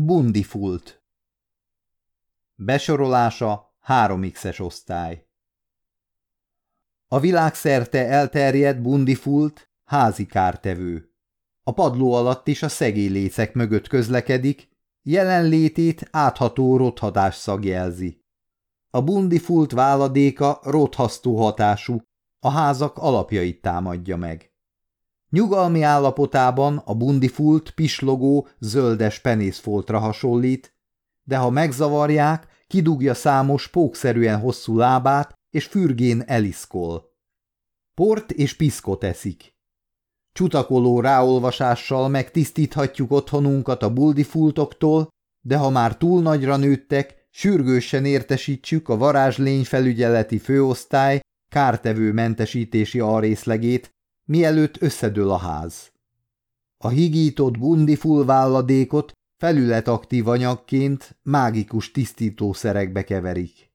Bundifult Besorolása 3x-es osztály A világszerte elterjedt bundifult házi kártevő. A padló alatt is a szegélylécek mögött közlekedik, jelenlétét átható rothadás szag jelzi. A bundifult váladéka rothasztó hatású, a házak alapjait támadja meg. Nyugalmi állapotában a bundifult pislogó zöldes penészfoltra hasonlít, de ha megzavarják, kidugja számos pókszerűen hosszú lábát, és fürgén eliszkol. Port és piszkot eszik. Csutakoló ráolvasással megtisztíthatjuk otthonunkat a buldifultoktól, de ha már túl nagyra nőttek, sürgősen értesítsük a varázslény felügyeleti főosztály kártevő mentesítési arészlegét, mielőtt összedől a ház. A higított bundiful válladékot felületaktív anyagként mágikus tisztítószerekbe keverik.